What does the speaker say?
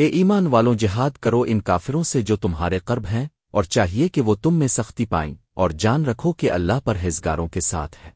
اے ایمان والوں، جہاد کرو ان کافروں سے جو تمہارے قرب ہیں، اور چاہیے کہ وہ تم میں سختی پائیں، اور جان رکھو کہ اللہ پر ہزگاروں کے ساتھ ہے۔